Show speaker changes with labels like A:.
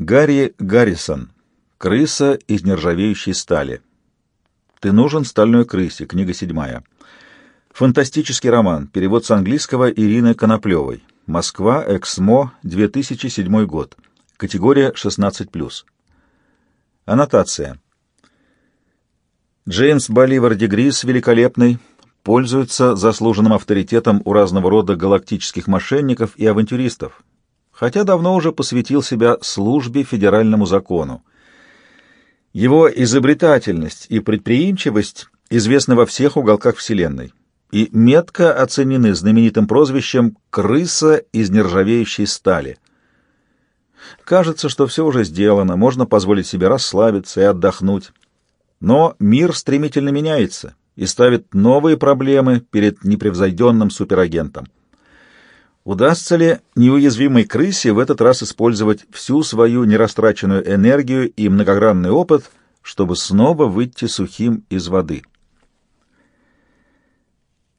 A: Гарри Гаррисон. Крыса из нержавеющей стали. Ты нужен стальной крысе. Книга седьмая. Фантастический роман. Перевод с английского Ирины Коноплевой. Москва. Эксмо. 2007 год. Категория 16+. Аннотация. Джеймс Боливар Дегрис великолепный, пользуется заслуженным авторитетом у разного рода галактических мошенников и авантюристов, хотя давно уже посвятил себя службе федеральному закону. Его изобретательность и предприимчивость известны во всех уголках Вселенной и метко оценены знаменитым прозвищем «крыса из нержавеющей стали». Кажется, что все уже сделано, можно позволить себе расслабиться и отдохнуть. Но мир стремительно меняется и ставит новые проблемы перед непревзойденным суперагентом. Удастся ли неуязвимой крысе в этот раз использовать всю свою нерастраченную энергию и многогранный опыт, чтобы снова выйти сухим из воды?